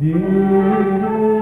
Deus.